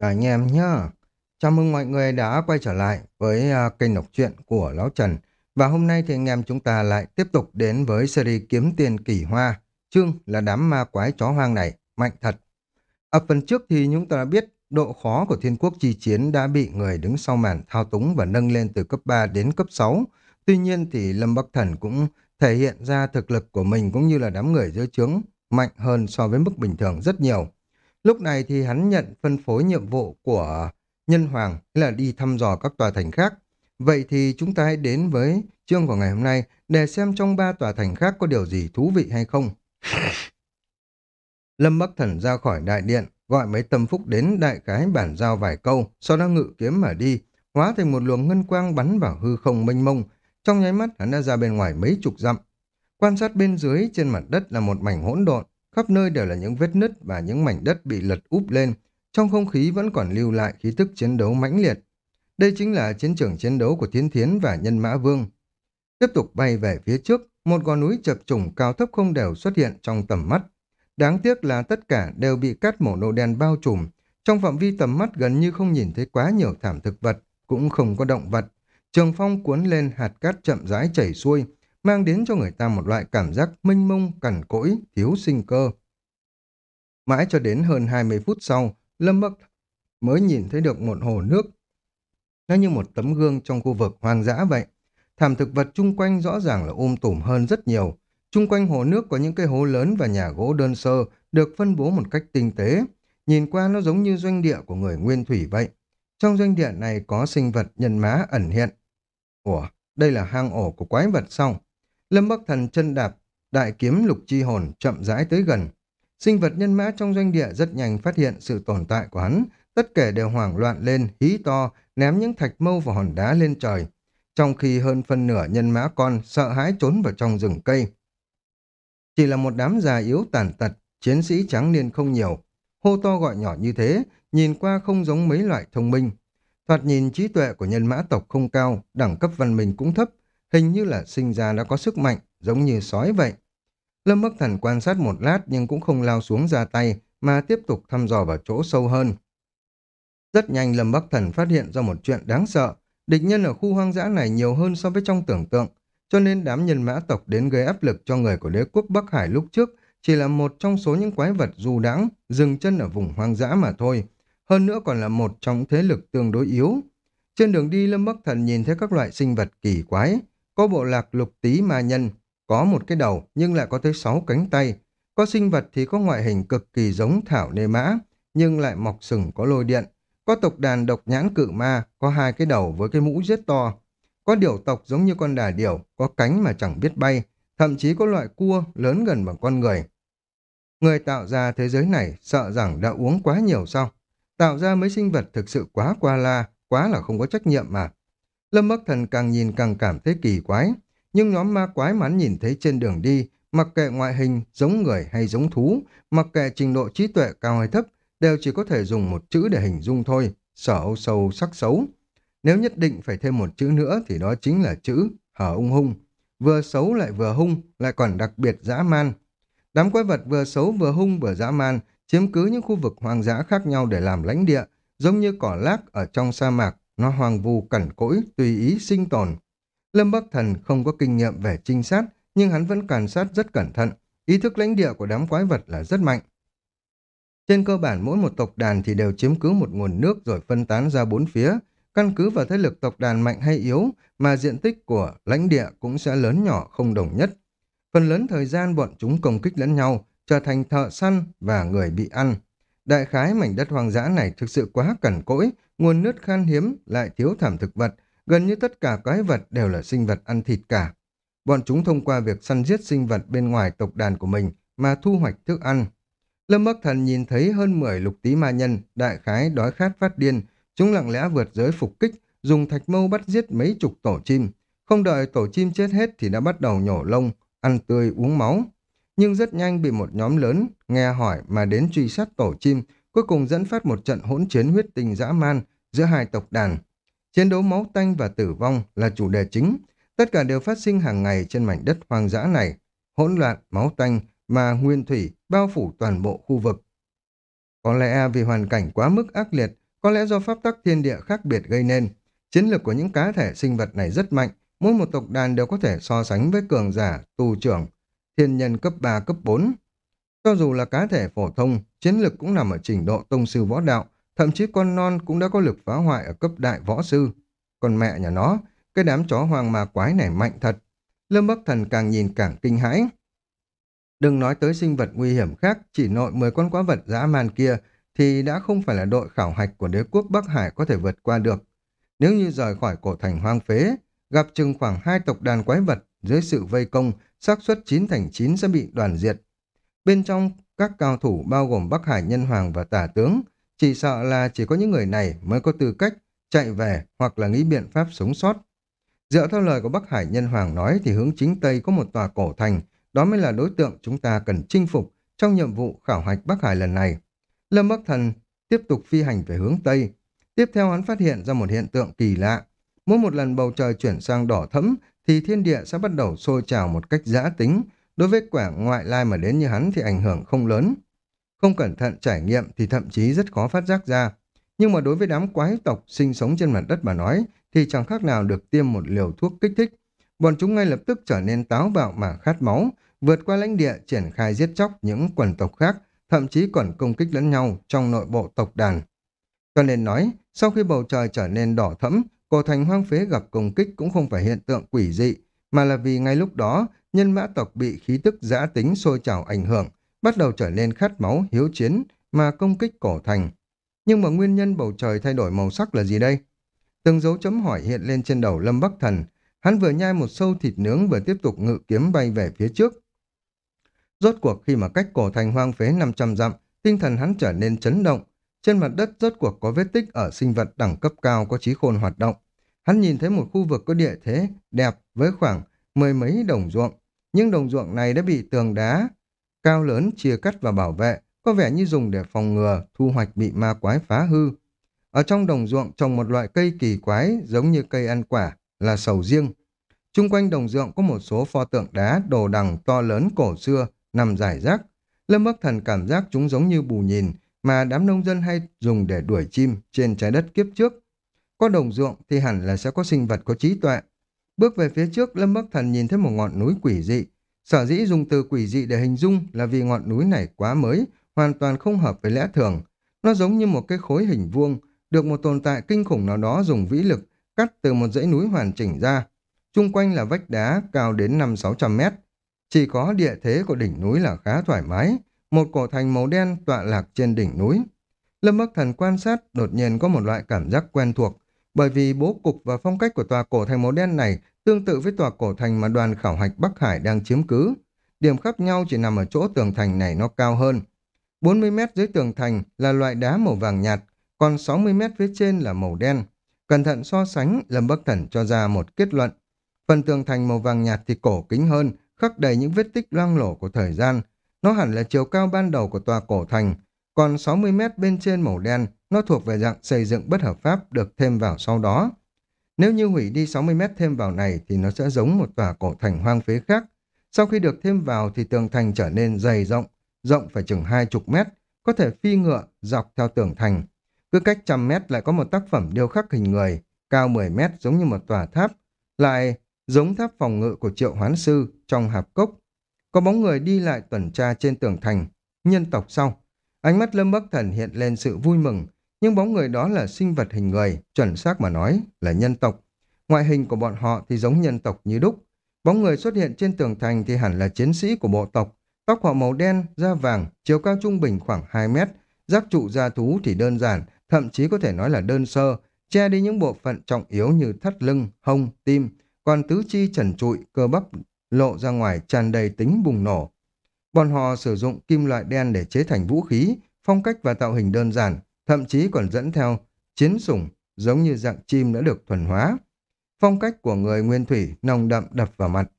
Cả anh em nhá. Chào mừng mọi người đã quay trở lại với uh, kênh đọc truyện của Lão Trần. Và hôm nay thì anh em chúng ta lại tiếp tục đến với series Kiếm Tiền Kỳ Hoa. Chương là đám ma quái chó hoang này, mạnh thật. Ở phần trước thì chúng ta đã biết độ khó của thiên quốc chi chiến đã bị người đứng sau màn thao túng và nâng lên từ cấp 3 đến cấp 6. Tuy nhiên thì Lâm Bắc Thần cũng thể hiện ra thực lực của mình cũng như là đám người dưới trướng mạnh hơn so với mức bình thường rất nhiều. Lúc này thì hắn nhận phân phối nhiệm vụ của Nhân Hoàng là đi thăm dò các tòa thành khác. Vậy thì chúng ta hãy đến với chương của ngày hôm nay để xem trong ba tòa thành khác có điều gì thú vị hay không. Lâm Bắc Thần ra khỏi đại điện, gọi mấy tâm phúc đến đại cái bản giao vài câu, sau đó ngự kiếm mà đi, hóa thành một luồng ngân quang bắn vào hư không mênh mông. Trong nháy mắt hắn đã ra bên ngoài mấy chục dặm. Quan sát bên dưới trên mặt đất là một mảnh hỗn độn, khắp nơi đều là những vết nứt và những mảnh đất bị lật úp lên. Trong không khí vẫn còn lưu lại khí tức chiến đấu mãnh liệt. Đây chính là chiến trường chiến đấu của Thiến Thiến và Nhân Mã Vương. Tiếp tục bay về phía trước, một gò núi chập trùng cao thấp không đều xuất hiện trong tầm mắt. Đáng tiếc là tất cả đều bị cát mổ nâu đen bao trùm. Trong phạm vi tầm mắt gần như không nhìn thấy quá nhiều thảm thực vật, cũng không có động vật. Trường phong cuốn lên hạt cát chậm rãi chảy xuôi, mang đến cho người ta một loại cảm giác mênh mông, cằn cỗi, thiếu sinh cơ. Mãi cho đến hơn 20 phút sau, Lâm Bắc mới nhìn thấy được một hồ nước. Nó như một tấm gương trong khu vực hoang dã vậy. Thảm thực vật chung quanh rõ ràng là um tùm hơn rất nhiều. Chung quanh hồ nước có những cây hố lớn và nhà gỗ đơn sơ được phân bố một cách tinh tế. Nhìn qua nó giống như doanh địa của người nguyên thủy vậy. Trong doanh địa này có sinh vật nhân má ẩn hiện. Ủa, đây là hang ổ của quái vật sao? Lâm Bắc Thần chân đạp, đại kiếm lục chi hồn chậm rãi tới gần. Sinh vật nhân mã trong doanh địa rất nhanh phát hiện sự tồn tại của hắn, tất cả đều hoảng loạn lên, hí to, ném những thạch mâu và hòn đá lên trời. Trong khi hơn phân nửa nhân mã con sợ hãi trốn vào trong rừng cây. Chỉ là một đám già yếu tàn tật, chiến sĩ trắng niên không nhiều. Hô to gọi nhỏ như thế, nhìn qua không giống mấy loại thông minh. Thoạt nhìn trí tuệ của nhân mã tộc không cao, đẳng cấp văn minh cũng thấp, hình như là sinh ra đã có sức mạnh, giống như sói vậy. Lâm Bắc Thần quan sát một lát nhưng cũng không lao xuống ra tay, mà tiếp tục thăm dò vào chỗ sâu hơn. Rất nhanh Lâm Bắc Thần phát hiện ra một chuyện đáng sợ. Địch nhân ở khu hoang dã này nhiều hơn so với trong tưởng tượng, cho nên đám nhân mã tộc đến gây áp lực cho người của đế quốc Bắc Hải lúc trước chỉ là một trong số những quái vật du đãng dừng chân ở vùng hoang dã mà thôi. Hơn nữa còn là một trong thế lực tương đối yếu. Trên đường đi Lâm Bắc Thần nhìn thấy các loại sinh vật kỳ quái, có bộ lạc lục tí ma nhân, có một cái đầu nhưng lại có tới sáu cánh tay. Có sinh vật thì có ngoại hình cực kỳ giống thảo nê mã, nhưng lại mọc sừng có lôi điện. Có tộc đàn độc nhãn cự ma, có hai cái đầu với cái mũ rất to. Có điểu tộc giống như con đà điểu, có cánh mà chẳng biết bay, thậm chí có loại cua lớn gần bằng con người. Người tạo ra thế giới này sợ rằng đã uống quá nhiều sao? Tạo ra mấy sinh vật thực sự quá qua la, quá là không có trách nhiệm mà. Lâm Bắc Thần càng nhìn càng cảm thấy kỳ quái, nhưng nhóm ma quái mà hắn nhìn thấy trên đường đi, mặc kệ ngoại hình, giống người hay giống thú, mặc kệ trình độ trí tuệ cao hay thấp, đều chỉ có thể dùng một chữ để hình dung thôi, sở âu sâu sắc xấu. Nếu nhất định phải thêm một chữ nữa thì đó chính là chữ hở ung hung. Vừa xấu lại vừa hung, lại còn đặc biệt dã man. Đám quái vật vừa xấu vừa hung vừa dã man, chiếm cứ những khu vực hoang dã khác nhau để làm lãnh địa, giống như cỏ lác ở trong sa mạc, nó hoang vu cẩn cỗi, tùy ý sinh tồn. Lâm Bắc Thần không có kinh nghiệm về trinh sát, nhưng hắn vẫn càn sát rất cẩn thận. Ý thức lãnh địa của đám quái vật là rất mạnh. Trên cơ bản mỗi một tộc đàn thì đều chiếm cứ một nguồn nước rồi phân tán ra bốn phía. Căn cứ vào thế lực tộc đàn mạnh hay yếu mà diện tích của lãnh địa cũng sẽ lớn nhỏ không đồng nhất. Phần lớn thời gian bọn chúng công kích lẫn nhau, trở thành thợ săn và người bị ăn. Đại khái mảnh đất hoang dã này thực sự quá cẩn cỗi, nguồn nước khan hiếm lại thiếu thảm thực vật, gần như tất cả quái vật đều là sinh vật ăn thịt cả. Bọn chúng thông qua việc săn giết sinh vật bên ngoài tộc đàn của mình mà thu hoạch thức ăn. Lâm Bắc Thần nhìn thấy hơn 10 lục tí ma nhân, đại khái đói khát phát điên, chúng lặng lẽ vượt giới phục kích, dùng thạch mâu bắt giết mấy chục tổ chim. Không đợi tổ chim chết hết thì đã bắt đầu nhổ lông, ăn tươi uống máu. Nhưng rất nhanh bị một nhóm lớn nghe hỏi mà đến truy sát tổ chim, cuối cùng dẫn phát một trận hỗn chiến huyết tình dã man giữa hai tộc đàn. Chiến đấu máu tanh và tử vong là chủ đề chính. Tất cả đều phát sinh hàng ngày trên mảnh đất hoang dã này. Hỗn loạn, máu tanh mà nguyên thủy bao phủ toàn bộ khu vực. Có lẽ vì hoàn cảnh quá mức ác liệt có lẽ do pháp tắc thiên địa khác biệt gây nên. Chiến lược của những cá thể sinh vật này rất mạnh, mỗi một tộc đàn đều có thể so sánh với cường giả, tù trưởng, thiên nhân cấp 3, cấp 4. Cho dù là cá thể phổ thông, chiến lực cũng nằm ở trình độ tông sư võ đạo, thậm chí con non cũng đã có lực phá hoại ở cấp đại võ sư. Còn mẹ nhà nó, cái đám chó hoang ma quái này mạnh thật. Lâm Bắc Thần càng nhìn càng kinh hãi. Đừng nói tới sinh vật nguy hiểm khác, chỉ nội 10 con quái vật dã man kia thì đã không phải là đội khảo hạch của đế quốc Bắc Hải có thể vượt qua được. Nếu như rời khỏi cổ thành hoang phế, gặp chừng khoảng hai tộc đàn quái vật dưới sự vây công, xác suất 9 thành 9 sẽ bị đoàn diệt. Bên trong các cao thủ bao gồm Bắc Hải Nhân Hoàng và Tả Tướng, chỉ sợ là chỉ có những người này mới có tư cách chạy về hoặc là nghĩ biện pháp sống sót. Dựa theo lời của Bắc Hải Nhân Hoàng nói thì hướng chính Tây có một tòa cổ thành, đó mới là đối tượng chúng ta cần chinh phục trong nhiệm vụ khảo hạch Bắc Hải lần này. Lâm Bắc Thần tiếp tục phi hành về hướng Tây. Tiếp theo hắn phát hiện ra một hiện tượng kỳ lạ. Mỗi một lần bầu trời chuyển sang đỏ thẫm thì thiên địa sẽ bắt đầu sôi trào một cách giã tính. Đối với quả ngoại lai mà đến như hắn thì ảnh hưởng không lớn. Không cẩn thận trải nghiệm thì thậm chí rất khó phát giác ra. Nhưng mà đối với đám quái tộc sinh sống trên mặt đất mà nói thì chẳng khác nào được tiêm một liều thuốc kích thích. Bọn chúng ngay lập tức trở nên táo bạo mà khát máu, vượt qua lãnh địa triển khai giết chóc những quần tộc khác, thậm chí còn công kích lẫn nhau trong nội bộ tộc đàn. Cho nên nói, sau khi bầu trời trở nên đỏ thẫm, cổ thành hoang phế gặp công kích cũng không phải hiện tượng quỷ dị, mà là vì ngay lúc đó, nhân mã tộc bị khí tức giã tính sôi trào ảnh hưởng, bắt đầu trở nên khát máu, hiếu chiến, mà công kích cổ thành. Nhưng mà nguyên nhân bầu trời thay đổi màu sắc là gì đây? Từng dấu chấm hỏi hiện lên trên đầu Lâm Bắc Thần. Hắn vừa nhai một sâu thịt nướng vừa tiếp tục ngự kiếm bay về phía trước. Rốt cuộc khi mà cách cổ thành hoang phế 500 dặm, tinh thần hắn trở nên chấn động. Trên mặt đất rốt cuộc có vết tích ở sinh vật đẳng cấp cao có trí khôn hoạt động. Hắn nhìn thấy một khu vực có địa thế đẹp với khoảng mười mấy đồng ruộng. Nhưng đồng ruộng này đã bị tường đá cao lớn chia cắt và bảo vệ, có vẻ như dùng để phòng ngừa thu hoạch bị ma quái phá hư. Ở trong đồng ruộng trồng một loại cây kỳ quái giống như cây ăn quả là sầu riêng. Trung quanh đồng ruộng có một số pho tượng đá đồ đằng to lớn cổ xưa nằm rải rác. Lâm Bắc Thần cảm giác chúng giống như bù nhìn mà đám nông dân hay dùng để đuổi chim trên trái đất kiếp trước. Có đồng ruộng thì hẳn là sẽ có sinh vật có trí tuệ. Bước về phía trước, Lâm Bắc Thần nhìn thấy một ngọn núi quỷ dị. Sở dĩ dùng từ quỷ dị để hình dung là vì ngọn núi này quá mới, hoàn toàn không hợp với lẽ thường. Nó giống như một cái khối hình vuông, được một tồn tại kinh khủng nào đó dùng vĩ lực cắt từ một dãy núi hoàn chỉnh ra. Trung quanh là vách đá cao đến 5-600 mét. Chỉ có địa thế của đỉnh núi là khá thoải mái, một cổ thành màu đen tọa lạc trên đỉnh núi. Lâm Bắc Thần quan sát đột nhiên có một loại cảm giác quen thuộc, bởi vì bố cục và phong cách của tòa cổ thành màu đen này tương tự với tòa cổ thành mà đoàn khảo hạch Bắc Hải đang chiếm cứ. Điểm khác nhau chỉ nằm ở chỗ tường thành này nó cao hơn. 40 mét dưới tường thành là loại đá màu vàng nhạt, còn 60 mét phía trên là màu đen. Cẩn thận so sánh, Lâm Bắc Thần cho ra một kết luận. Phần tường thành màu vàng nhạt thì cổ kính hơn, khắc đầy những vết tích loang lổ của thời gian. Nó hẳn là chiều cao ban đầu của tòa cổ thành, còn 60 mét bên trên màu đen, nó thuộc về dạng xây dựng bất hợp pháp được thêm vào sau đó. Nếu như hủy đi 60 mét thêm vào này thì nó sẽ giống một tòa cổ thành hoang phế khác. Sau khi được thêm vào thì tường thành trở nên dày rộng, rộng phải chừng hai chục mét, có thể phi ngựa dọc theo tường thành. Cứ cách trăm mét lại có một tác phẩm điêu khắc hình người, cao 10 mét giống như một tòa tháp, lại giống tháp phòng ngự của triệu hoán sư trong hạp cốc. Có bóng người đi lại tuần tra trên tường thành, nhân tộc sau. Ánh mắt Lâm Bắc Thần hiện lên sự vui mừng, nhưng bóng người đó là sinh vật hình người, chuẩn xác mà nói là nhân tộc. Ngoại hình của bọn họ thì giống nhân tộc như đúc. Bóng người xuất hiện trên tường thành thì hẳn là chiến sĩ của bộ tộc. Tóc họ màu đen, da vàng, chiều cao trung bình khoảng 2 mét. Giác trụ da thú thì đơn giản, thậm chí có thể nói là đơn sơ, che đi những bộ phận trọng yếu như thắt lưng, hông, tim, còn tứ chi trần trụi, cơ bắp lộ ra ngoài tràn đầy tính bùng nổ. Bọn họ sử dụng kim loại đen để chế thành vũ khí, phong cách và tạo hình đơn giản, thậm chí còn dẫn theo chiến sủng giống như dạng chim đã được thuần hóa. Phong cách của người nguyên thủy nồng đậm đập vào mặt.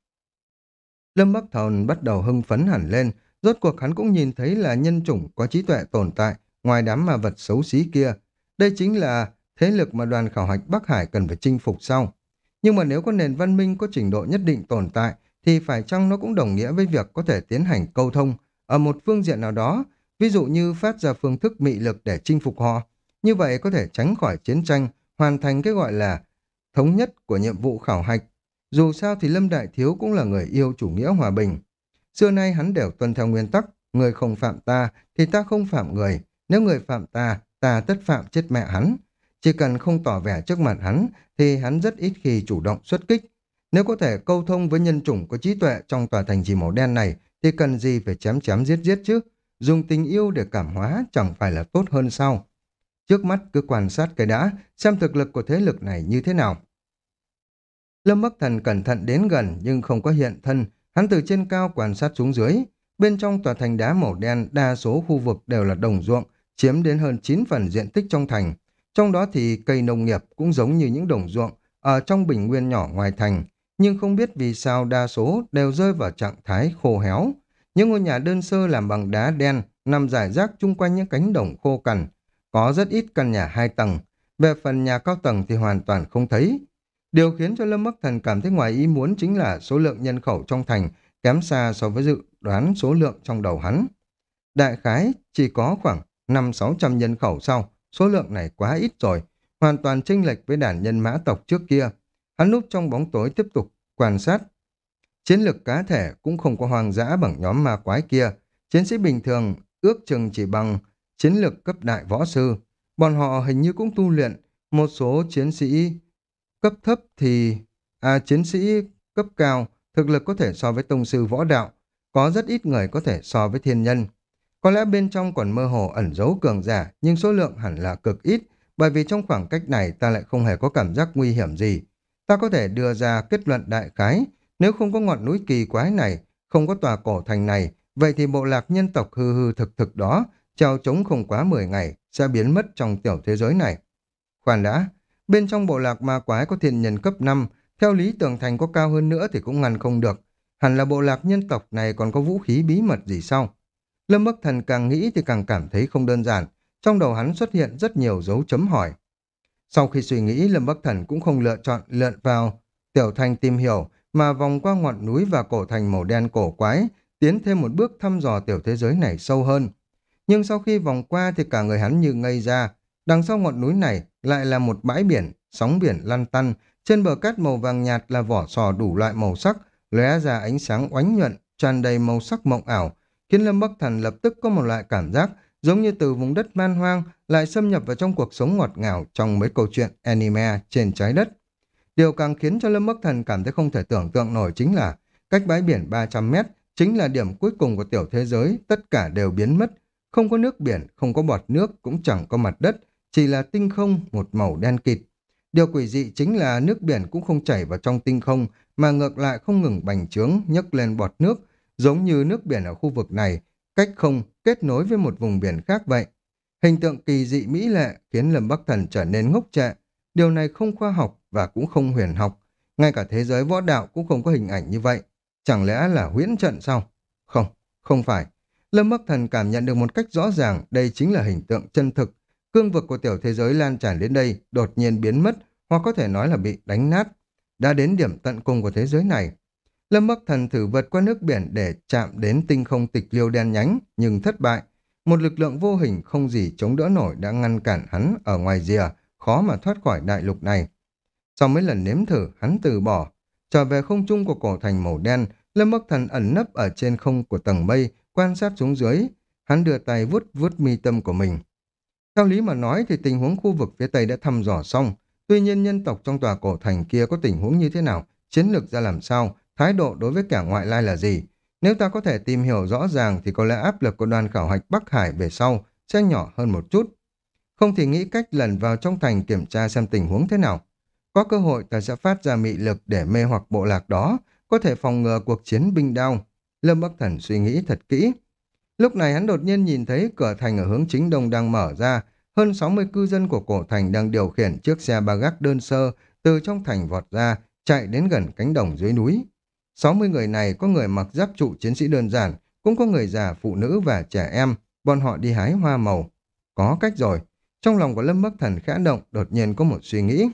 Lâm Bắc Thần bắt đầu hưng phấn hẳn lên, rốt cuộc hắn cũng nhìn thấy là nhân chủng có trí tuệ tồn tại ngoài đám ma vật xấu xí kia. Đây chính là thế lực mà đoàn khảo hạch Bắc Hải cần phải chinh phục sau. Nhưng mà nếu có nền văn minh có trình độ nhất định tồn tại, thì phải chăng nó cũng đồng nghĩa với việc có thể tiến hành câu thông ở một phương diện nào đó, ví dụ như phát ra phương thức mị lực để chinh phục họ. như vậy có thể tránh khỏi chiến tranh, hoàn thành cái gọi là thống nhất của nhiệm vụ khảo hạch. Dù sao thì Lâm Đại Thiếu cũng là người yêu chủ nghĩa hòa bình. Xưa nay hắn đều tuân theo nguyên tắc, người không phạm ta thì ta không phạm người, nếu người phạm ta, ta tất phạm chết mẹ hắn. Chỉ cần không tỏ vẻ trước mặt hắn thì hắn rất ít khi chủ động xuất kích. Nếu có thể câu thông với nhân chủng có trí tuệ trong tòa thành trì màu đen này thì cần gì phải chém chém giết giết chứ? Dùng tình yêu để cảm hóa chẳng phải là tốt hơn sao? Trước mắt cứ quan sát cái đã, xem thực lực của thế lực này như thế nào. Lâm Bắc Thần cẩn thận đến gần nhưng không có hiện thân, hắn từ trên cao quan sát xuống dưới. Bên trong tòa thành đá màu đen, đa số khu vực đều là đồng ruộng, chiếm đến hơn 9 phần diện tích trong thành. Trong đó thì cây nông nghiệp cũng giống như những đồng ruộng ở trong bình nguyên nhỏ ngoài thành, nhưng không biết vì sao đa số đều rơi vào trạng thái khô héo. Những ngôi nhà đơn sơ làm bằng đá đen nằm rải rác chung quanh những cánh đồng khô cằn. Có rất ít căn nhà hai tầng, về phần nhà cao tầng thì hoàn toàn không thấy. Điều khiến cho Lâm Bắc Thần cảm thấy ngoài ý muốn chính là số lượng nhân khẩu trong thành kém xa so với dự đoán số lượng trong đầu hắn. Đại khái chỉ có khoảng 5-600 nhân khẩu sau, số lượng này quá ít rồi, hoàn toàn chênh lệch với đàn nhân mã tộc trước kia. Hắn núp trong bóng tối tiếp tục quan sát. Chiến lược cá thể cũng không có hoang dã bằng nhóm ma quái kia. Chiến sĩ bình thường ước chừng chỉ bằng chiến lược cấp đại võ sư. Bọn họ hình như cũng tu luyện. Một số chiến sĩ cấp thấp thì... À, chiến sĩ cấp cao thực lực có thể so với tông sư võ đạo. Có rất ít người có thể so với thiên nhân. Có lẽ bên trong còn mơ hồ ẩn giấu cường giả, nhưng số lượng hẳn là cực ít, bởi vì trong khoảng cách này ta lại không hề có cảm giác nguy hiểm gì. Ta có thể đưa ra kết luận đại khái, nếu không có ngọn núi kỳ quái này, không có tòa cổ thành này, vậy thì bộ lạc nhân tộc hư hư thực thực đó, treo trống không quá 10 ngày, sẽ biến mất trong tiểu thế giới này. Khoan đã, bên trong bộ lạc ma quái có thiên nhân cấp 5, theo lý tưởng thành có cao hơn nữa thì cũng ngăn không được. Hẳn là bộ lạc nhân tộc này còn có vũ khí bí mật gì sao? Lâm Bắc Thần càng nghĩ thì càng cảm thấy không đơn giản. Trong đầu hắn xuất hiện rất nhiều dấu chấm hỏi. Sau khi suy nghĩ, Lâm Bắc Thần cũng không lựa chọn lượn vào tiểu thành tìm hiểu, mà vòng qua ngọn núi và cổ thành màu đen cổ quái, tiến thêm một bước thăm dò tiểu thế giới này sâu hơn. Nhưng sau khi vòng qua thì cả người hắn như ngây ra. Đằng sau ngọn núi này lại là một bãi biển, sóng biển lăn tăn, trên bờ cát màu vàng nhạt là vỏ sò đủ loại màu sắc, lóe ra ánh sáng oánh nhuận, tràn đầy màu sắc mộng ảo, khiến Lâm Bắc Thần lập tức có một loại cảm giác giống như từ vùng đất man hoang lại xâm nhập vào trong cuộc sống ngọt ngào trong mấy câu chuyện anime trên trái đất. Điều càng khiến cho Lâm Bắc Thần cảm thấy không thể tưởng tượng nổi chính là cách bãi biển 300 mét chính là điểm cuối cùng của tiểu thế giới, tất cả đều biến mất. Không có nước biển, không có bọt nước, cũng chẳng có mặt đất, chỉ là tinh không một màu đen kịt. Điều quỷ dị chính là nước biển cũng không chảy vào trong tinh không, mà ngược lại không ngừng bành trướng, nhấc lên bọt nước, giống như nước biển ở khu vực này, cách không kết nối với một vùng biển khác vậy. Hình tượng kỳ dị mỹ lệ khiến Lâm Bắc Thần trở nên ngốc trệ. Điều này không khoa học và cũng không huyền học. Ngay cả thế giới võ đạo cũng không có hình ảnh như vậy. Chẳng lẽ là huyễn trận sao? Không, không phải. Lâm Bắc Thần cảm nhận được một cách rõ ràng đây chính là hình tượng chân thực. Cương vực của tiểu thế giới lan tràn đến đây đột nhiên biến mất hoặc có thể nói là bị đánh nát. Đã đến điểm tận cùng của thế giới này. Lâm Bắc Thần thử vượt qua nước biển để chạm đến tinh không tịch liêu đen nhánh, nhưng thất bại. Một lực lượng vô hình không gì chống đỡ nổi đã ngăn cản hắn ở ngoài rìa, khó mà thoát khỏi đại lục này. Sau mấy lần nếm thử, hắn từ bỏ. Trở về không trung của cổ thành màu đen, Lâm Bắc Thần ẩn nấp ở trên không của tầng mây, quan sát xuống dưới. Hắn đưa tay vuốt vuốt mi tâm của mình. Theo lý mà nói thì tình huống khu vực phía Tây đã thăm dò xong. Tuy nhiên nhân tộc trong tòa cổ thành kia có tình huống như thế nào, chiến lược ra làm sao, thái độ đối với kẻ ngoại lai là gì. Nếu ta có thể tìm hiểu rõ ràng thì có lẽ áp lực của đoàn khảo hạch Bắc Hải về sau sẽ nhỏ hơn một chút. Không thì nghĩ cách lần vào trong thành kiểm tra xem tình huống thế nào. Có cơ hội ta sẽ phát ra mị lực để mê hoặc bộ lạc đó, có thể phòng ngừa cuộc chiến binh đao. Lâm Bắc Thần suy nghĩ thật kỹ. Lúc này hắn đột nhiên nhìn thấy cửa thành ở hướng chính đông đang mở ra, hơn 60 cư dân của cổ thành đang điều khiển chiếc xe ba gác đơn sơ từ trong thành vọt ra, chạy đến gần cánh đồng dưới núi. 60 người này có người mặc giáp trụ chiến sĩ đơn giản, cũng có người già, phụ nữ và trẻ em, bọn họ đi hái hoa màu. Có cách rồi. Trong lòng của Lâm Bắc Thần khẽ động, đột nhiên có một suy nghĩ.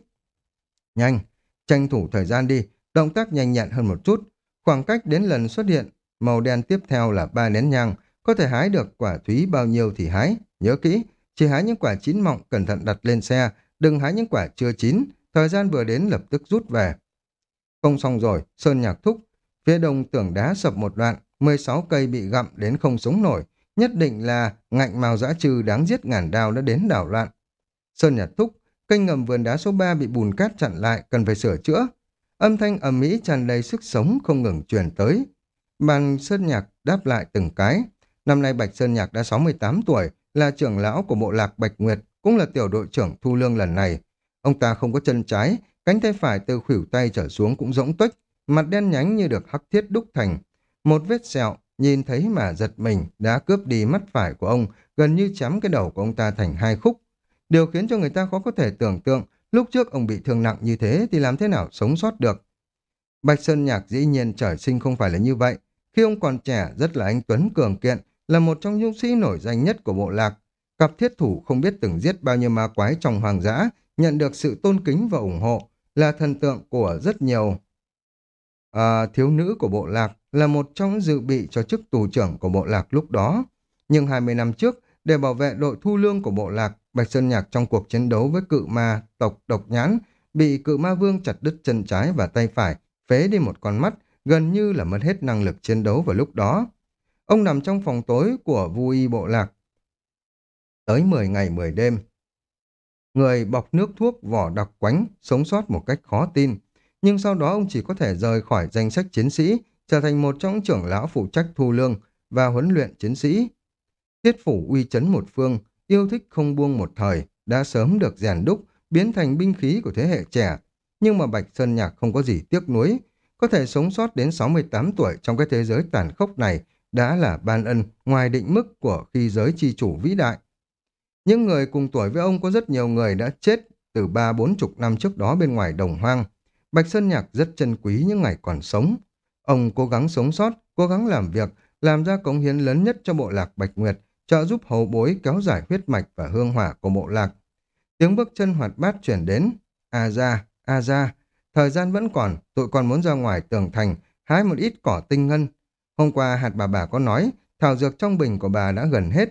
Nhanh, tranh thủ thời gian đi, động tác nhanh nhẹn hơn một chút. Khoảng cách đến lần xuất hiện, màu đen tiếp theo là ba nén nhang, có thể hái được quả thúy bao nhiêu thì hái. Nhớ kỹ, chỉ hái những quả chín mọng cẩn thận đặt lên xe, đừng hái những quả chưa chín, thời gian vừa đến lập tức rút về. Không xong rồi, Sơn Nhạc thúc, phía đông tường đá sập một đoạn, 16 cây bị gặm đến không sống nổi, nhất định là ngạnh màu dã trừ đáng giết ngàn đao đã đến đảo loạn. Sơn Nhạc thúc, kênh ngầm vườn đá số 3 bị bùn cát chặn lại, cần phải sửa chữa. Âm thanh ầm mỹ tràn đầy sức sống không ngừng truyền tới. Bàn Sơn Nhạc đáp lại từng cái. Năm nay Bạch Sơn Nhạc đã 68 tuổi, là trưởng lão của bộ lạc Bạch Nguyệt, cũng là tiểu đội trưởng thu lương lần này. Ông ta không có chân trái, cánh tay phải từ khuỷu tay trở xuống cũng rỗng tuếch, mặt đen nhánh như được hắc thiết đúc thành. Một vết sẹo, nhìn thấy mà giật mình, đã cướp đi mắt phải của ông, gần như chém cái đầu của ông ta thành hai khúc. Điều khiến cho người ta khó có thể tưởng tượng, lúc trước ông bị thương nặng như thế thì làm thế nào sống sót được. Bạch Sơn Nhạc dĩ nhiên trời sinh không phải là như vậy. Khi ông còn trẻ, rất là anh Tuấn cường kiện, là một trong những sĩ nổi danh nhất của bộ lạc. Cặp thiết thủ không biết từng giết bao nhiêu ma quái trong hoàng dã, nhận được sự tôn kính và ủng hộ, là thần tượng của rất nhiều à, thiếu nữ của bộ lạc, là một trong dự bị cho chức tù trưởng của bộ lạc lúc đó. Nhưng 20 năm trước, để bảo vệ đội thu lương của bộ lạc, Bạch Sơn Nhạc trong cuộc chiến đấu với cự ma tộc độc nhãn, bị cự ma vương chặt đứt chân trái và tay phải, phế đi một con mắt, gần như là mất hết năng lực chiến đấu vào lúc đó. Ông nằm trong phòng tối của Vu Y bộ lạc. Tới 10 ngày 10 đêm. Người bọc nước thuốc vỏ đặc quánh, sống sót một cách khó tin. Nhưng sau đó ông chỉ có thể rời khỏi danh sách chiến sĩ, trở thành một trong trưởng lão phụ trách thu lương và huấn luyện chiến sĩ. Thiết phủ uy chấn một phương, yêu thích không buông một thời, đã sớm được rèn đúc, biến thành binh khí của thế hệ trẻ. Nhưng mà Bạch Sơn Nhạc không có gì tiếc nuối, có thể sống sót đến 68 tuổi trong cái thế giới tàn khốc này đã là ban ân ngoài định mức của khi giới chi chủ vĩ đại. Những người cùng tuổi với ông có rất nhiều người đã chết từ ba bốn chục năm trước đó bên ngoài đồng hoang. Bạch Sơn Nhạc rất trân quý những ngày còn sống. Ông cố gắng sống sót, cố gắng làm việc, làm ra cống hiến lớn nhất cho bộ lạc Bạch Nguyệt, trợ giúp hầu bối kéo giải huyết mạch và hương hỏa của mộ lạc. Tiếng bước chân hoạt bát chuyển đến. A ra, a ra, thời gian vẫn còn, tụi con muốn ra ngoài tường thành, hái một ít cỏ tinh ngân, Hôm qua hạt bà bà có nói, thảo dược trong bình của bà đã gần hết.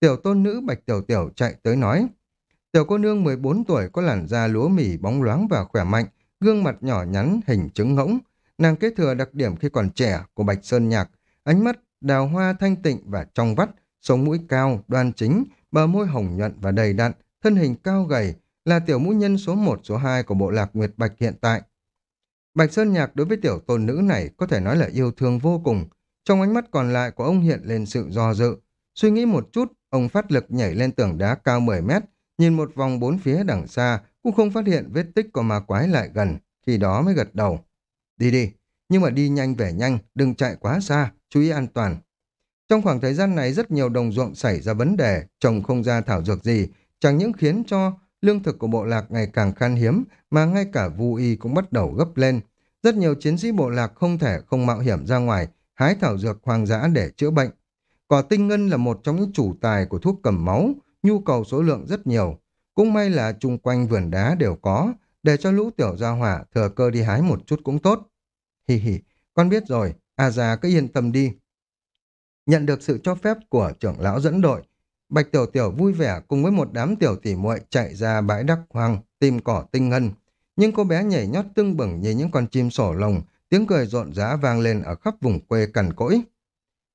Tiểu tôn nữ Bạch Tiểu Tiểu chạy tới nói. Tiểu cô nương 14 tuổi có làn da lúa mì bóng loáng và khỏe mạnh, gương mặt nhỏ nhắn, hình trứng ngỗng. Nàng kế thừa đặc điểm khi còn trẻ của Bạch Sơn Nhạc, ánh mắt đào hoa thanh tịnh và trong vắt, sống mũi cao, đoan chính, bờ môi hồng nhuận và đầy đặn, thân hình cao gầy, là tiểu mũi nhân số 1 số 2 của bộ lạc Nguyệt Bạch hiện tại. Bạch Sơn Nhạc đối với tiểu tôn nữ này có thể nói là yêu thương vô cùng. Trong ánh mắt còn lại của ông hiện lên sự do dự. Suy nghĩ một chút, ông phát lực nhảy lên tường đá cao 10 mét, nhìn một vòng bốn phía đằng xa, cũng không phát hiện vết tích của ma quái lại gần, khi đó mới gật đầu. Đi đi, nhưng mà đi nhanh về nhanh, đừng chạy quá xa, chú ý an toàn. Trong khoảng thời gian này rất nhiều đồng ruộng xảy ra vấn đề, trồng không ra thảo dược gì, chẳng những khiến cho lương thực của bộ lạc ngày càng khan hiếm, mà ngay cả vu y cũng bắt đầu gấp lên. Rất nhiều chiến sĩ bộ lạc không thể không mạo hiểm ra ngoài, hái thảo dược hoang dã để chữa bệnh. Cỏ tinh ngân là một trong những chủ tài của thuốc cầm máu, nhu cầu số lượng rất nhiều. Cũng may là chung quanh vườn đá đều có, để cho lũ tiểu gia hỏa thừa cơ đi hái một chút cũng tốt. Hi hi, con biết rồi, A già cứ yên tâm đi. Nhận được sự cho phép của trưởng lão dẫn đội, Bạch Tiểu Tiểu vui vẻ cùng với một đám tiểu tỉ muội chạy ra bãi đắc hoang tìm cỏ tinh ngân. Nhưng cô bé nhảy nhót tưng bừng như những con chim sổ lồng, tiếng cười rộn rã vang lên ở khắp vùng quê cằn cỗi.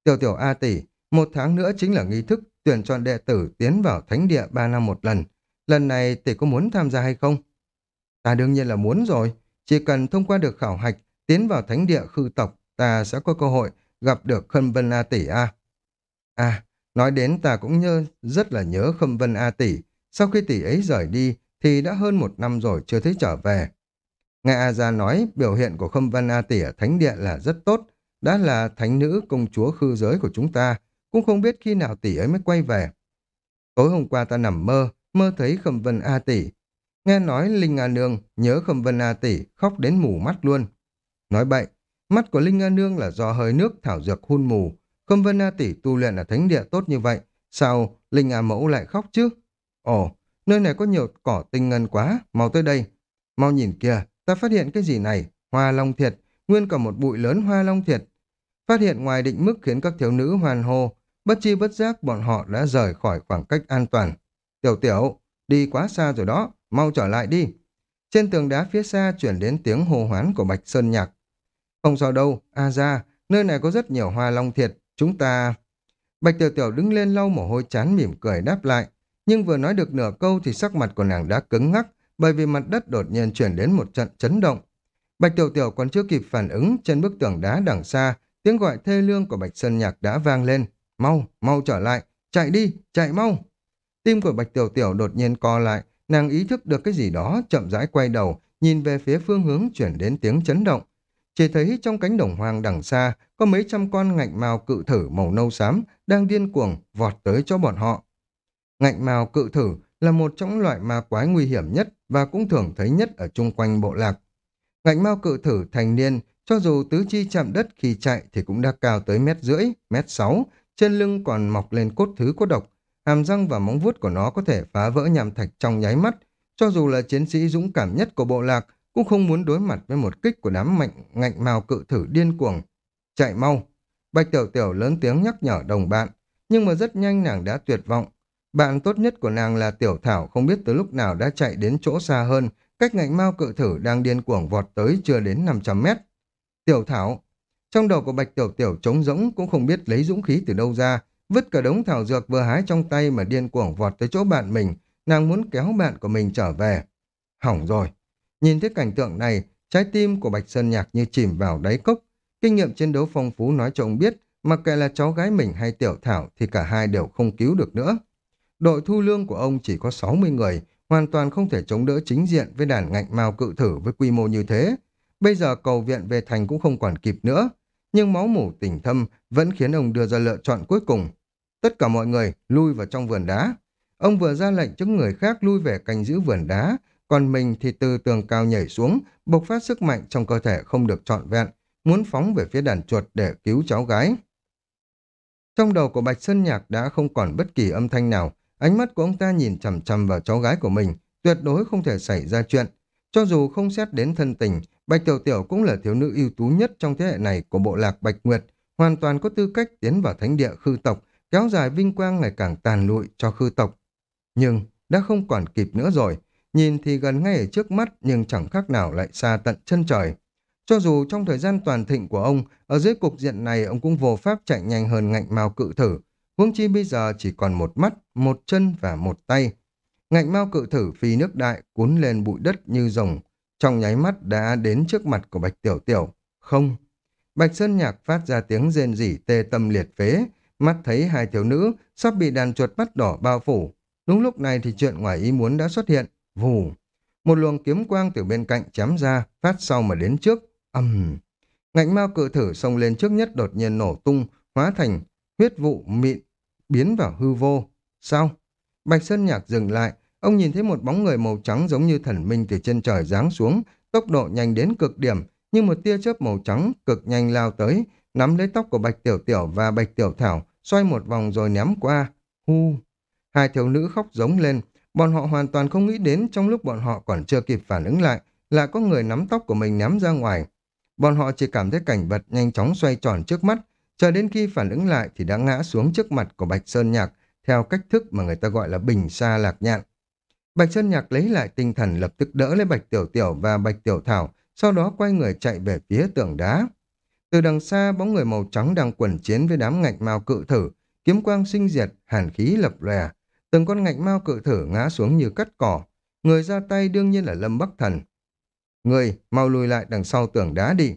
Tiểu Tiểu A tỷ, một tháng nữa chính là nghi thức tuyển chọn đệ tử tiến vào thánh địa ba năm một lần. Lần này tỷ có muốn tham gia hay không? Ta đương nhiên là muốn rồi. Chỉ cần thông qua được khảo hạch, tiến vào thánh địa khư tộc, ta sẽ có cơ hội gặp được khâm Vân A tỷ A. À, Nói đến ta cũng nhớ, rất là nhớ Khâm Vân A tỷ. Sau khi tỷ ấy rời đi, thì đã hơn một năm rồi chưa thấy trở về. Nghe A Gia nói, biểu hiện của Khâm Vân A tỷ ở Thánh Địa là rất tốt. Đã là thánh nữ công chúa khư giới của chúng ta, cũng không biết khi nào tỷ ấy mới quay về. Tối hôm qua ta nằm mơ, mơ thấy Khâm Vân A tỷ. Nghe nói Linh A Nương nhớ Khâm Vân A tỷ, khóc đến mù mắt luôn. Nói bậy, mắt của Linh A Nương là do hơi nước thảo dược hun mù, Khâm Vân A tỷ tu luyện ở thánh địa tốt như vậy, sao Linh A mẫu lại khóc chứ? Ồ, nơi này có nhiều cỏ tinh ngân quá, mau tới đây. Mau nhìn kìa, ta phát hiện cái gì này? Hoa long thiệt, nguyên cả một bụi lớn hoa long thiệt. Phát hiện ngoài định mức khiến các thiếu nữ hoàn hô, bất chi bất giác bọn họ đã rời khỏi khoảng cách an toàn. Tiểu tiểu, đi quá xa rồi đó, mau trở lại đi. Trên tường đá phía xa chuyển đến tiếng hô hoán của Bạch Sơn Nhạc. Không sao đâu, a ra, nơi này có rất nhiều hoa long thiệt, chúng ta... Bạch Tiểu Tiểu đứng lên lau mồ hôi chán mỉm cười đáp lại, nhưng vừa nói được nửa câu thì sắc mặt của nàng đã cứng ngắc, bởi vì mặt đất đột nhiên chuyển đến một trận chấn động. Bạch Tiểu Tiểu còn chưa kịp phản ứng, trên bức tường đá đằng xa, tiếng gọi thê lương của Bạch Sơn Nhạc đã vang lên. Mau, mau trở lại, chạy đi, chạy mau. Tim của Bạch Tiểu Tiểu đột nhiên co lại, nàng ý thức được cái gì đó, chậm rãi quay đầu, nhìn về phía phương hướng chuyển đến tiếng chấn động. Chỉ thấy trong cánh đồng hoang đằng xa, có mấy trăm con ngạnh mào cự thử màu nâu xám đang điên cuồng vọt tới cho bọn họ. Ngạnh mào cự thử là một trong loại ma quái nguy hiểm nhất và cũng thường thấy nhất ở chung quanh bộ lạc. Ngạnh mao cự thử thành niên, cho dù tứ chi chạm đất khi chạy thì cũng đã cao tới mét rưỡi, mét sáu, trên lưng còn mọc lên cốt thứ có độc, hàm răng và móng vuốt của nó có thể phá vỡ nhàm thạch trong nháy mắt. Cho dù là chiến sĩ dũng cảm nhất của bộ lạc, cũng không muốn đối mặt với một kích của đám mạnh ngạnh mao cự thử điên cuồng. Chạy mau! Bạch Tiểu Tiểu lớn tiếng nhắc nhở đồng bạn, nhưng mà rất nhanh nàng đã tuyệt vọng. Bạn tốt nhất của nàng là Tiểu Thảo không biết từ lúc nào đã chạy đến chỗ xa hơn, cách ngạnh mao cự thử đang điên cuồng vọt tới chưa đến 500 mét. Tiểu Thảo! Trong đầu của Bạch Tiểu Tiểu trống rỗng cũng không biết lấy dũng khí từ đâu ra, vứt cả đống thảo dược vừa hái trong tay mà điên cuồng vọt tới chỗ bạn mình, nàng muốn kéo bạn của mình trở về. Hỏng rồi! Nhìn thấy cảnh tượng này, trái tim của Bạch Sơn Nhạc như chìm vào đáy cốc. Kinh nghiệm chiến đấu phong phú nói cho ông biết, mặc kệ là cháu gái mình hay tiểu thảo thì cả hai đều không cứu được nữa. Đội thu lương của ông chỉ có 60 người, hoàn toàn không thể chống đỡ chính diện với đàn ngạnh mao cự thử với quy mô như thế. Bây giờ cầu viện về thành cũng không còn kịp nữa. Nhưng máu mủ tình thâm vẫn khiến ông đưa ra lựa chọn cuối cùng. Tất cả mọi người lui vào trong vườn đá. Ông vừa ra lệnh cho người khác lui về canh giữ vườn đá, còn mình thì từ tường cao nhảy xuống, bộc phát sức mạnh trong cơ thể không được trọn vẹn, muốn phóng về phía đàn chuột để cứu cháu gái. Trong đầu của Bạch Sơn Nhạc đã không còn bất kỳ âm thanh nào, ánh mắt của ông ta nhìn chằm chằm vào cháu gái của mình, tuyệt đối không thể xảy ra chuyện. Cho dù không xét đến thân tình, Bạch Tiểu Tiểu cũng là thiếu nữ ưu tú nhất trong thế hệ này của bộ lạc Bạch Nguyệt, hoàn toàn có tư cách tiến vào thánh địa khư tộc, kéo dài vinh quang ngày càng tàn lụi cho khư tộc. Nhưng đã không còn kịp nữa rồi, nhìn thì gần ngay ở trước mắt nhưng chẳng khác nào lại xa tận chân trời. Cho dù trong thời gian toàn thịnh của ông, ở dưới cục diện này ông cũng vô pháp chạy nhanh hơn ngạnh mao cự thử, huống chi bây giờ chỉ còn một mắt, một chân và một tay. Ngạnh mao cự thử phi nước đại cuốn lên bụi đất như rồng, trong nháy mắt đã đến trước mặt của Bạch Tiểu Tiểu. Không. Bạch Sơn Nhạc phát ra tiếng rên rỉ tê tâm liệt phế, mắt thấy hai thiếu nữ sắp bị đàn chuột bắt đỏ bao phủ. Đúng lúc này thì chuyện ngoài ý muốn đã xuất hiện. Vù! Một luồng kiếm quang từ bên cạnh chém ra, phát sau mà đến trước. Âm! Uhm. Ngạnh mao cự thử xông lên trước nhất đột nhiên nổ tung, hóa thành huyết vụ mịn, biến vào hư vô. Sao? Bạch Sơn Nhạc dừng lại, ông nhìn thấy một bóng người màu trắng giống như thần minh từ trên trời giáng xuống, tốc độ nhanh đến cực điểm, như một tia chớp màu trắng cực nhanh lao tới, nắm lấy tóc của Bạch Tiểu Tiểu và Bạch Tiểu Thảo, xoay một vòng rồi ném qua. Hu! Hai thiếu nữ khóc giống lên, Bọn họ hoàn toàn không nghĩ đến trong lúc bọn họ còn chưa kịp phản ứng lại, là có người nắm tóc của mình ném ra ngoài. Bọn họ chỉ cảm thấy cảnh vật nhanh chóng xoay tròn trước mắt, chờ đến khi phản ứng lại thì đã ngã xuống trước mặt của Bạch Sơn Nhạc, theo cách thức mà người ta gọi là bình xa lạc nhạn. Bạch Sơn Nhạc lấy lại tinh thần lập tức đỡ lấy Bạch Tiểu Tiểu và Bạch Tiểu Thảo, sau đó quay người chạy về phía tường đá. Từ đằng xa, bóng người màu trắng đang quần chiến với đám ngạch mao cự thử, kiếm quang sinh diệt, hàn khí lập lòe, Từng con ngạch mao cự thử ngã xuống như cắt cỏ. Người ra tay đương nhiên là Lâm Bắc Thần. Người, mau lùi lại đằng sau tường đá đi.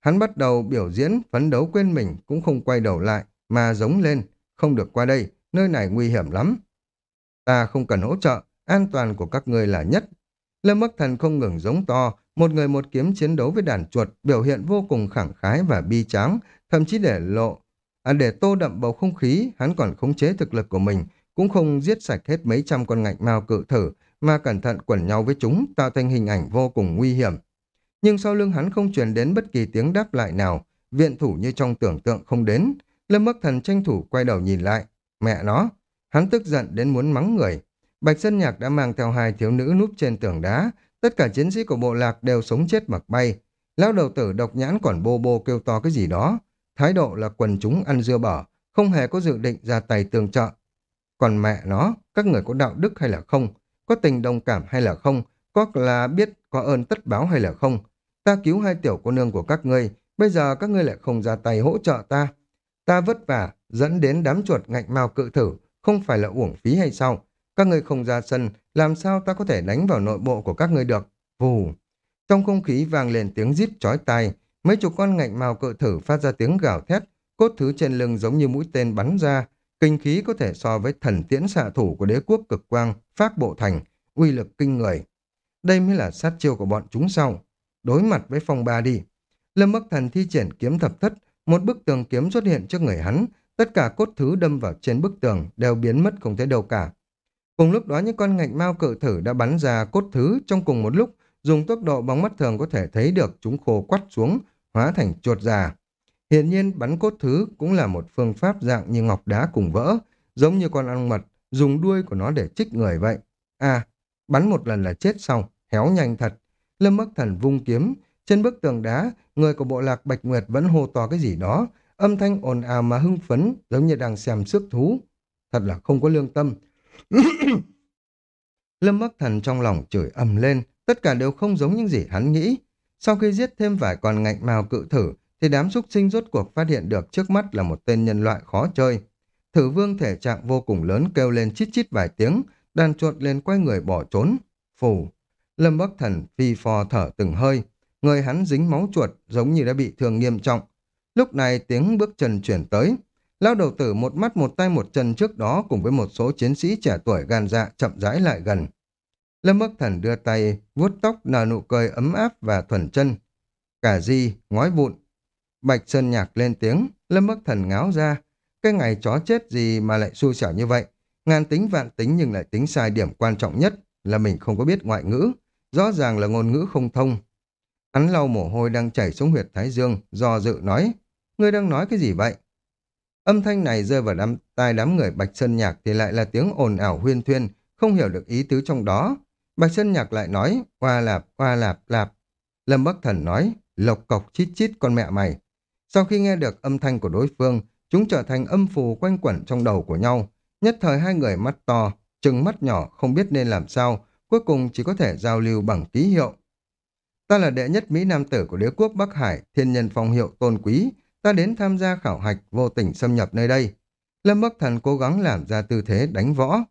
Hắn bắt đầu biểu diễn, phấn đấu quên mình, cũng không quay đầu lại, mà giống lên. Không được qua đây, nơi này nguy hiểm lắm. Ta không cần hỗ trợ, an toàn của các người là nhất. Lâm Bắc Thần không ngừng giống to, một người một kiếm chiến đấu với đàn chuột, biểu hiện vô cùng khẳng khái và bi tráng, thậm chí để lộ. À, để tô đậm bầu không khí, hắn còn khống chế thực lực của mình, cũng không giết sạch hết mấy trăm con ngạnh mao cự thử, mà cẩn thận quẩn nhau với chúng, tạo thành hình ảnh vô cùng nguy hiểm. Nhưng sau lưng hắn không truyền đến bất kỳ tiếng đáp lại nào, viện thủ như trong tưởng tượng không đến. Lâm Bắc Thần tranh thủ quay đầu nhìn lại. Mẹ nó! Hắn tức giận đến muốn mắng người. Bạch Sơn Nhạc đã mang theo hai thiếu nữ núp trên tường đá. Tất cả chiến sĩ của bộ lạc đều sống chết mặc bay. Lão đầu tử độc nhãn còn bô bô kêu to cái gì đó. Thái độ là quần chúng ăn dưa bở, không hề có dự định ra tay tương trợ. Còn mẹ nó, các người có đạo đức hay là không? Có tình đồng cảm hay là không? Có là biết có ơn tất báo hay là không? Ta cứu hai tiểu cô nương của các ngươi, bây giờ các ngươi lại không ra tay hỗ trợ ta. Ta vất vả, dẫn đến đám chuột ngạnh mao cự thử, không phải là uổng phí hay sao? Các ngươi không ra sân, làm sao ta có thể đánh vào nội bộ của các ngươi được? Vù! Trong không khí vang lên tiếng rít chói tai, mấy chục con ngạnh mao cự thử phát ra tiếng gào thét, cốt thứ trên lưng giống như mũi tên bắn ra, kinh khí có thể so với thần tiễn xạ thủ của đế quốc cực quang, pháp bộ thành, uy lực kinh người. Đây mới là sát chiêu của bọn chúng sau. Đối mặt với phong ba đi. Lâm Bắc Thần thi triển kiếm thập thất, một bức tường kiếm xuất hiện trước người hắn, tất cả cốt thứ đâm vào trên bức tường đều biến mất không thấy đâu cả. Cùng lúc đó những con ngạnh mao cự thử đã bắn ra cốt thứ trong cùng một lúc, dùng tốc độ bóng mắt thường có thể thấy được chúng khô quắt xuống, hóa thành chuột già. Hiện nhiên bắn cốt thứ cũng là một phương pháp dạng như ngọc đá cùng vỡ, giống như con ăn mật, dùng đuôi của nó để trích người vậy. À, bắn một lần là chết xong, héo nhanh thật. Lâm Bắc Thần vung kiếm, trên bức tường đá, người của bộ lạc Bạch Nguyệt vẫn hô to cái gì đó, âm thanh ồn ào mà hưng phấn, giống như đang xem sức thú. Thật là không có lương tâm. Lâm Bắc Thần trong lòng chửi ầm lên, tất cả đều không giống những gì hắn nghĩ. Sau khi giết thêm vài con ngạnh mào cự thử, thì đám súc sinh rốt cuộc phát hiện được trước mắt là một tên nhân loại khó chơi. Thử vương thể trạng vô cùng lớn kêu lên chít chít vài tiếng, đàn chuột lên quay người bỏ trốn. Phù! Lâm Bắc Thần phi phò thở từng hơi, người hắn dính máu chuột giống như đã bị thương nghiêm trọng. Lúc này tiếng bước chân chuyển tới. Lao đầu tử một mắt một tay một chân trước đó cùng với một số chiến sĩ trẻ tuổi gan dạ chậm rãi lại gần. Lâm Bắc Thần đưa tay, vuốt tóc nở nụ cười ấm áp và thuần chân. Cả di, ngói vụn. Bạch Sơn Nhạc lên tiếng, Lâm Bắc Thần ngáo ra. Cái ngày chó chết gì mà lại xui xẻo như vậy? Ngàn tính vạn tính nhưng lại tính sai điểm quan trọng nhất là mình không có biết ngoại ngữ. Rõ ràng là ngôn ngữ không thông. Hắn lau mồ hôi đang chảy xuống huyệt Thái Dương, do dự nói. Ngươi đang nói cái gì vậy? Âm thanh này rơi vào đám tai đám người Bạch Sơn Nhạc thì lại là tiếng ồn ảo huyên thuyên, không hiểu được ý tứ trong đó. Bạch Sơn Nhạc lại nói, oa lạp, oa lạp, lạp. Lâm Bắc Thần nói, lộc cọc chít chít con mẹ mày. Sau khi nghe được âm thanh của đối phương, chúng trở thành âm phù quanh quẩn trong đầu của nhau. Nhất thời hai người mắt to, trừng mắt nhỏ không biết nên làm sao, cuối cùng chỉ có thể giao lưu bằng ký hiệu. Ta là đệ nhất Mỹ Nam tử của đế quốc Bắc Hải, thiên nhân phong hiệu tôn quý, ta đến tham gia khảo hạch vô tình xâm nhập nơi đây. Lâm Bắc Thần cố gắng làm ra tư thế đánh võ.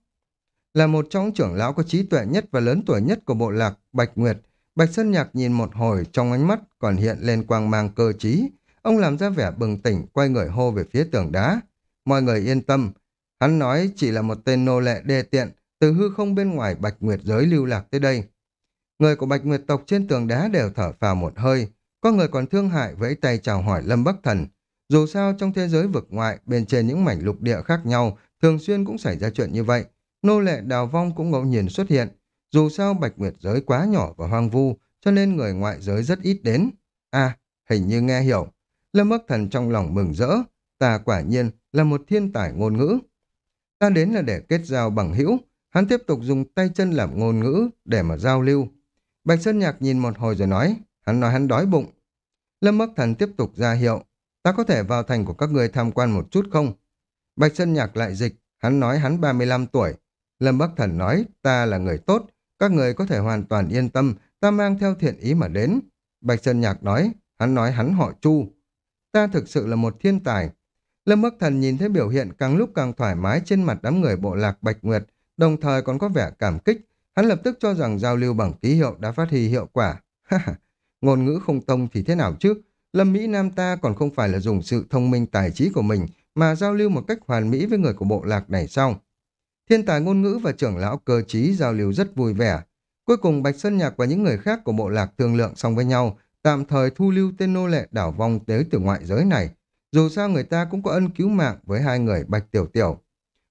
Là một trong trưởng lão có trí tuệ nhất và lớn tuổi nhất của bộ lạc Bạch Nguyệt, Bạch Sơn Nhạc nhìn một hồi trong ánh mắt còn hiện lên quang mang cơ trí. Ông làm ra vẻ bừng tỉnh, quay người hô về phía tường đá. Mọi người yên tâm, hắn nói chỉ là một tên nô lệ đê tiện, từ hư không bên ngoài Bạch Nguyệt giới lưu lạc tới đây. Người của Bạch Nguyệt tộc trên tường đá đều thở phào một hơi, có người còn thương hại vẫy tay chào hỏi Lâm Bắc Thần. Dù sao trong thế giới vực ngoại, bên trên những mảnh lục địa khác nhau, thường xuyên cũng xảy ra chuyện như vậy. Nô lệ đào vong cũng ngẫu nhiên xuất hiện. Dù sao Bạch Nguyệt giới quá nhỏ và hoang vu, cho nên người ngoại giới rất ít đến. À, hình như nghe hiểu. Lâm Bắc Thần trong lòng mừng rỡ. Ta quả nhiên là một thiên tài ngôn ngữ. Ta đến là để kết giao bằng hữu. Hắn tiếp tục dùng tay chân làm ngôn ngữ để mà giao lưu. Bạch Sơn Nhạc nhìn một hồi rồi nói, Hắn nói hắn đói bụng. Lâm Bắc Thần tiếp tục ra hiệu. Ta có thể vào thành của các người tham quan một chút không? Bạch Sơn Nhạc lại dịch. Hắn nói hắn 35 tuổi. Lâm Bắc Thần nói ta là người tốt. Các người có thể hoàn toàn yên tâm. Ta mang theo thiện ý mà đến. Bạch Sơn Nhạc nói. Hắn nói hắn họ Chu. Ta thực sự là một thiên tài. Lâm Bắc Thần nhìn thấy biểu hiện càng lúc càng thoải mái trên mặt đám người bộ lạc Bạch Nguyệt, đồng thời còn có vẻ cảm kích. Hắn lập tức cho rằng giao lưu bằng ký hiệu đã phát huy hiệu quả. Ngôn ngữ không tông thì thế nào chứ? Lâm Mỹ Nam ta còn không phải là dùng sự thông minh tài trí của mình mà giao lưu một cách hoàn mỹ với người của bộ lạc này sau. Thiên tài ngôn ngữ và trưởng lão cơ trí giao lưu rất vui vẻ. Cuối cùng Bạch Sơn Nhạc và những người khác của bộ lạc thương lượng xong với nhau, tạm thời thu lưu tên nô lệ đảo vong tới từ ngoại giới này. Dù sao người ta cũng có ân cứu mạng với hai người Bạch Tiểu Tiểu.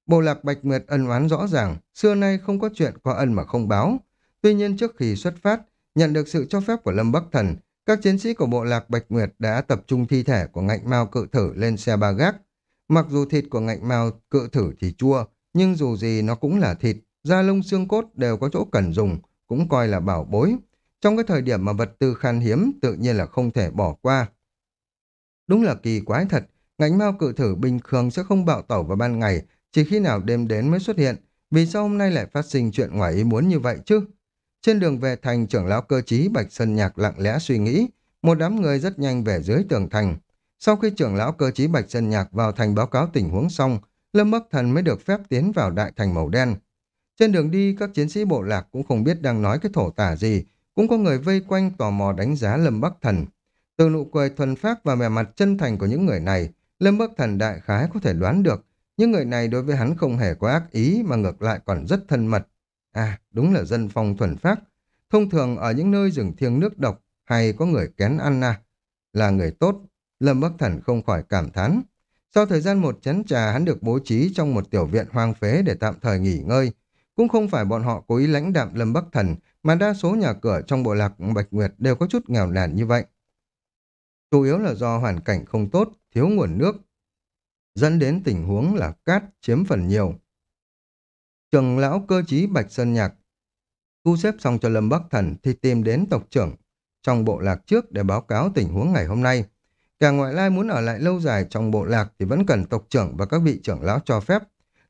Bộ lạc Bạch Nguyệt ân oán rõ ràng, xưa nay không có chuyện có ân mà không báo. Tuy nhiên trước khi xuất phát, Nhận được sự cho phép của Lâm Bắc Thần, các chiến sĩ của bộ lạc Bạch Nguyệt đã tập trung thi thể của ngạnh mao cự thử lên xe ba gác. Mặc dù thịt của ngạnh mao cự thử thì chua, nhưng dù gì nó cũng là thịt, da lông xương cốt đều có chỗ cần dùng, cũng coi là bảo bối. Trong cái thời điểm mà vật tư khan hiếm, tự nhiên là không thể bỏ qua. Đúng là kỳ quái thật, ngạnh mao cự thử bình thường sẽ không bạo tẩu vào ban ngày, chỉ khi nào đêm đến mới xuất hiện, vì sao hôm nay lại phát sinh chuyện ngoài ý muốn như vậy chứ? Trên đường về thành, trưởng lão cơ trí Bạch Sơn Nhạc lặng lẽ suy nghĩ, một đám người rất nhanh về dưới tường thành. Sau khi trưởng lão cơ trí Bạch Sơn Nhạc vào thành báo cáo tình huống xong, Lâm Bắc Thần mới được phép tiến vào đại thành màu đen. Trên đường đi, các chiến sĩ bộ lạc cũng không biết đang nói cái thổ tả gì, cũng có người vây quanh tò mò đánh giá Lâm Bắc Thần. Từ nụ cười thuần phác và vẻ mặt chân thành của những người này, Lâm Bắc Thần đại khái có thể đoán được, những người này đối với hắn không hề có ác ý mà ngược lại còn rất thân mật. À, đúng là dân phong thuần phác. Thông thường ở những nơi rừng thiêng nước độc hay có người kén ăn à. Là người tốt, Lâm Bắc Thần không khỏi cảm thán. Sau thời gian một chén trà hắn được bố trí trong một tiểu viện hoang phế để tạm thời nghỉ ngơi. Cũng không phải bọn họ cố ý lãnh đạm Lâm Bắc Thần, mà đa số nhà cửa trong bộ lạc Bạch Nguyệt đều có chút nghèo nàn như vậy. Chủ yếu là do hoàn cảnh không tốt, thiếu nguồn nước, dẫn đến tình huống là cát chiếm phần nhiều. Trường lão cơ trí Bạch Sơn Nhạc thu xếp xong cho Lâm Bắc Thần thì tìm đến tộc trưởng trong bộ lạc trước để báo cáo tình huống ngày hôm nay. Cả ngoại lai muốn ở lại lâu dài trong bộ lạc thì vẫn cần tộc trưởng và các vị trưởng lão cho phép.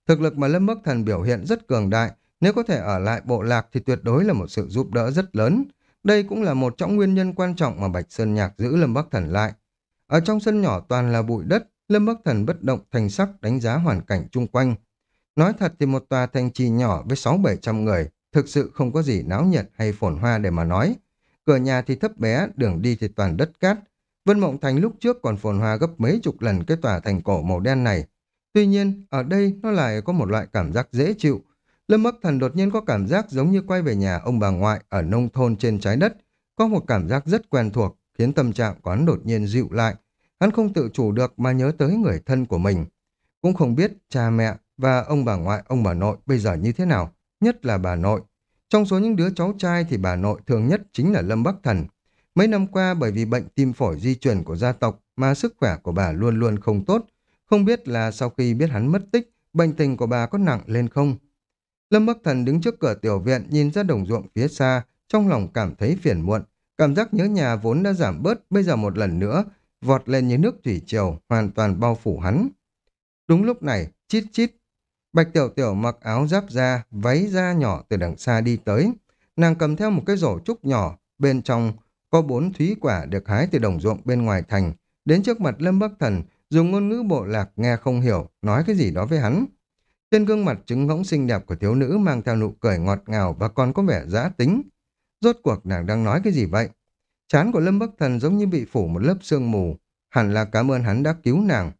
Thực lực mà Lâm Bắc Thần biểu hiện rất cường đại, nếu có thể ở lại bộ lạc thì tuyệt đối là một sự giúp đỡ rất lớn. Đây cũng là một trong nguyên nhân quan trọng mà Bạch Sơn Nhạc giữ Lâm Bắc Thần lại. Ở trong sân nhỏ toàn là bụi đất, Lâm Bắc Thần bất động thành sắc đánh giá hoàn cảnh chung quanh. Nói thật thì một tòa thành trì nhỏ với sáu bảy trăm người, thực sự không có gì náo nhiệt hay phồn hoa để mà nói. Cửa nhà thì thấp bé, đường đi thì toàn đất cát. Vân Mộng Thành lúc trước còn phồn hoa gấp mấy chục lần cái tòa thành cổ màu đen này. Tuy nhiên, ở đây nó lại có một loại cảm giác dễ chịu. Lâm Bắc Thần đột nhiên có cảm giác giống như quay về nhà ông bà ngoại ở nông thôn trên trái đất. Có một cảm giác rất quen thuộc, khiến tâm trạng của hắn đột nhiên dịu lại. Hắn không tự chủ được mà nhớ tới người thân của mình. Cũng không biết cha mẹ và ông bà ngoại, ông bà nội bây giờ như thế nào, nhất là bà nội. Trong số những đứa cháu trai thì bà nội thường nhất chính là Lâm Bắc Thần. Mấy năm qua bởi vì bệnh tim phổi di truyền của gia tộc mà sức khỏe của bà luôn luôn không tốt. Không biết là sau khi biết hắn mất tích, bệnh tình của bà có nặng lên không? Lâm Bắc Thần đứng trước cửa tiểu viện nhìn ra đồng ruộng phía xa, trong lòng cảm thấy phiền muộn. Cảm giác nhớ nhà vốn đã giảm bớt, bây giờ một lần nữa, vọt lên như nước thủy triều, hoàn toàn bao phủ hắn. Đúng lúc này, chít chít, Bạch Tiểu Tiểu mặc áo giáp da, váy da nhỏ từ đằng xa đi tới. Nàng cầm theo một cái rổ trúc nhỏ, bên trong có bốn thúy quả được hái từ đồng ruộng bên ngoài thành. Đến trước mặt Lâm Bắc Thần, dùng ngôn ngữ bộ lạc nghe không hiểu, nói cái gì đó với hắn. Trên gương mặt trứng ngỗng xinh đẹp của thiếu nữ mang theo nụ cười ngọt ngào và còn có vẻ giã tính. Rốt cuộc nàng đang nói cái gì vậy? Chán của Lâm Bắc Thần giống như bị phủ một lớp sương mù. Hẳn là cảm ơn hắn đã cứu nàng.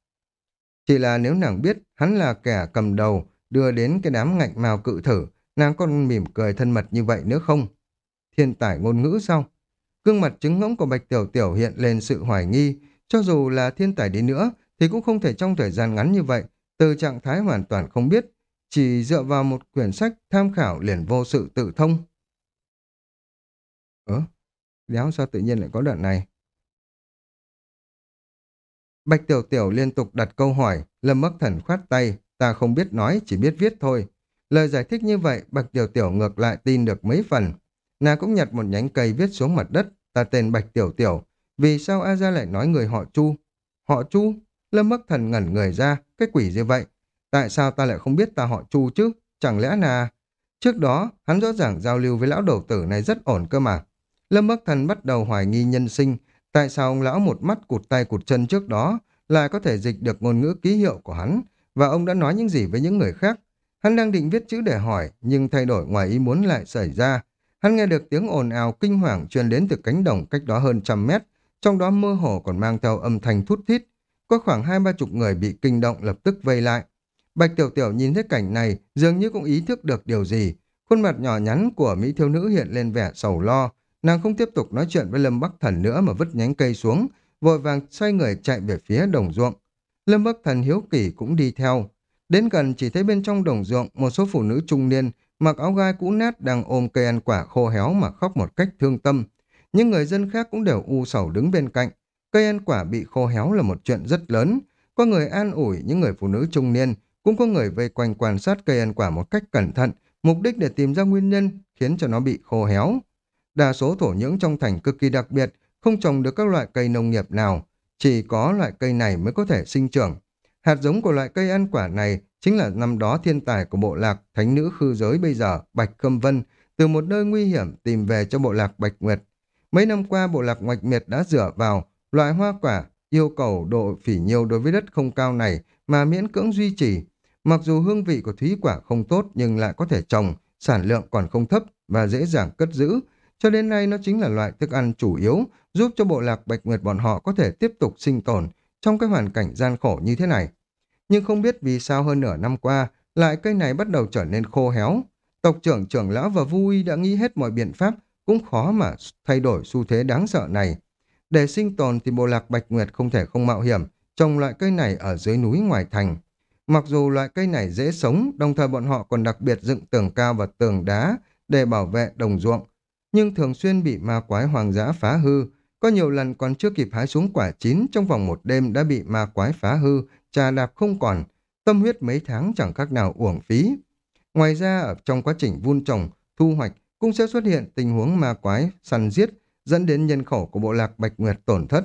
Chỉ là nếu nàng biết hắn là kẻ cầm đầu đưa đến cái đám ngạnh mào cự thử, nàng còn mỉm cười thân mật như vậy nữa không? Thiên tài ngôn ngữ sao? Gương mặt trứng ngỗng của Bạch Tiểu Tiểu hiện lên sự hoài nghi, cho dù là thiên tài đi nữa thì cũng không thể trong thời gian ngắn như vậy, từ trạng thái hoàn toàn không biết, chỉ dựa vào một quyển sách tham khảo liền vô sự tự thông. Ơ, đéo sao tự nhiên lại có đoạn này? Bạch Tiểu Tiểu liên tục đặt câu hỏi, Lâm Bắc Thần khoát tay, ta không biết nói, chỉ biết viết thôi. Lời giải thích như vậy, Bạch Tiểu Tiểu ngược lại tin được mấy phần. Nàng cũng nhặt một nhánh cây viết xuống mặt đất, ta tên Bạch Tiểu Tiểu. Vì sao A Gia lại nói người họ Chu? Họ Chu? Lâm Bắc Thần ngẩn người ra, cái quỷ gì vậy? Tại sao ta lại không biết ta họ Chu chứ? Chẳng lẽ là... Trước đó, hắn rõ ràng giao lưu với lão đầu tử này rất ổn cơ mà. Lâm Bắc Thần bắt đầu hoài nghi nhân sinh, Tại sao ông lão một mắt cụt tay cụt chân trước đó lại có thể dịch được ngôn ngữ ký hiệu của hắn và ông đã nói những gì với những người khác? Hắn đang định viết chữ để hỏi nhưng thay đổi ngoài ý muốn lại xảy ra. Hắn nghe được tiếng ồn ào kinh hoàng truyền đến từ cánh đồng cách đó hơn trăm mét, trong đó mơ hồ còn mang theo âm thanh thút thít. Có khoảng hai ba chục người bị kinh động lập tức vây lại. Bạch Tiểu Tiểu nhìn thấy cảnh này dường như cũng ý thức được điều gì. Khuôn mặt nhỏ nhắn của Mỹ thiếu nữ hiện lên vẻ sầu lo, Nàng không tiếp tục nói chuyện với Lâm Bắc Thần nữa mà vứt nhánh cây xuống, vội vàng xoay người chạy về phía đồng ruộng. Lâm Bắc Thần hiếu kỳ cũng đi theo. Đến gần chỉ thấy bên trong đồng ruộng một số phụ nữ trung niên mặc áo gai cũ nát đang ôm cây ăn quả khô héo mà khóc một cách thương tâm. Những người dân khác cũng đều u sầu đứng bên cạnh. Cây ăn quả bị khô héo là một chuyện rất lớn. Có người an ủi những người phụ nữ trung niên, cũng có người vây quanh quan sát cây ăn quả một cách cẩn thận, mục đích để tìm ra nguyên nhân khiến cho nó bị khô héo. Đa số thổ nhưỡng trong thành cực kỳ đặc biệt, không trồng được các loại cây nông nghiệp nào. Chỉ có loại cây này mới có thể sinh trưởng. Hạt giống của loại cây ăn quả này chính là năm đó thiên tài của bộ lạc thánh nữ khư giới bây giờ, Bạch Khâm Vân, từ một nơi nguy hiểm tìm về cho bộ lạc Bạch Nguyệt. Mấy năm qua bộ lạc Bạch Nguyệt đã dựa vào loại hoa quả yêu cầu độ phỉ nhiêu đối với đất không cao này mà miễn cưỡng duy trì. Mặc dù hương vị của thúy quả không tốt nhưng lại có thể trồng, sản lượng còn không thấp và dễ dàng cất giữ, cho đến nay nó chính là loại thức ăn chủ yếu giúp cho bộ lạc Bạch Nguyệt bọn họ có thể tiếp tục sinh tồn trong cái hoàn cảnh gian khổ như thế này. Nhưng không biết vì sao hơn nửa năm qua, lại cây này bắt đầu trở nên khô héo. Tộc trưởng trưởng lão và vui đã nghĩ hết mọi biện pháp, cũng khó mà thay đổi xu thế đáng sợ này. Để sinh tồn thì bộ lạc Bạch Nguyệt không thể không mạo hiểm, trồng loại cây này ở dưới núi ngoài thành. Mặc dù loại cây này dễ sống, đồng thời bọn họ còn đặc biệt dựng tường cao và tường đá để bảo vệ đồng ruộng, nhưng thường xuyên bị ma quái hoàng dã phá hư. Có nhiều lần còn chưa kịp hái xuống quả chín trong vòng một đêm đã bị ma quái phá hư, trà đạp không còn, tâm huyết mấy tháng chẳng khác nào uổng phí. Ngoài ra, ở trong quá trình vun trồng, thu hoạch cũng sẽ xuất hiện tình huống ma quái, săn giết, dẫn đến nhân khẩu của bộ lạc Bạch Nguyệt tổn thất.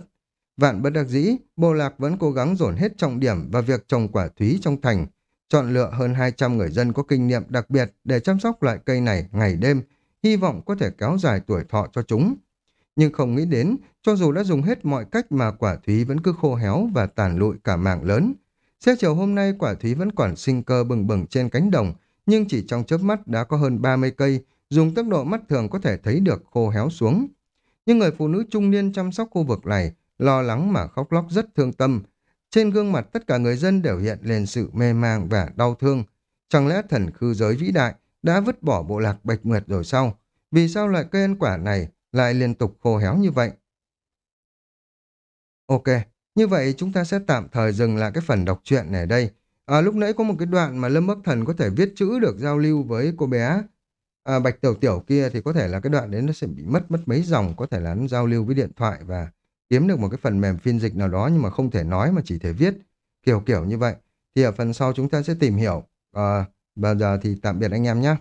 Vạn bất đắc dĩ, bộ lạc vẫn cố gắng dồn hết trọng điểm vào việc trồng quả thúy trong thành, chọn lựa hơn 200 người dân có kinh nghiệm đặc biệt để chăm sóc loại cây này ngày đêm, hy vọng có thể kéo dài tuổi thọ cho chúng. Nhưng không nghĩ đến, cho dù đã dùng hết mọi cách mà quả thúy vẫn cứ khô héo và tàn lụi cả mạng lớn. xe chiều hôm nay quả thúy vẫn còn sinh cơ bừng bừng trên cánh đồng, nhưng chỉ trong chớp mắt đã có hơn 30 cây, dùng tốc độ mắt thường có thể thấy được khô héo xuống. Nhưng người phụ nữ trung niên chăm sóc khu vực này, lo lắng mà khóc lóc rất thương tâm. Trên gương mặt tất cả người dân đều hiện lên sự mê mang và đau thương. Chẳng lẽ thần khư giới vĩ đại đã vứt bỏ bộ lạc Bạch Nguyệt rồi sao? Vì sao loại cây ăn quả này lại liên tục khô héo như vậy? Ok, như vậy chúng ta sẽ tạm thời dừng lại cái phần đọc truyện này đây. À, lúc nãy có một cái đoạn mà Lâm Bắc Thần có thể viết chữ được giao lưu với cô bé à, Bạch Tiểu Tiểu kia thì có thể là cái đoạn đấy nó sẽ bị mất mất mấy dòng, có thể là nó giao lưu với điện thoại và kiếm được một cái phần mềm phiên dịch nào đó nhưng mà không thể nói mà chỉ thể viết, kiểu kiểu như vậy. Thì ở phần sau chúng ta sẽ tìm hiểu. À, bây giờ thì tạm biệt anh em nhé.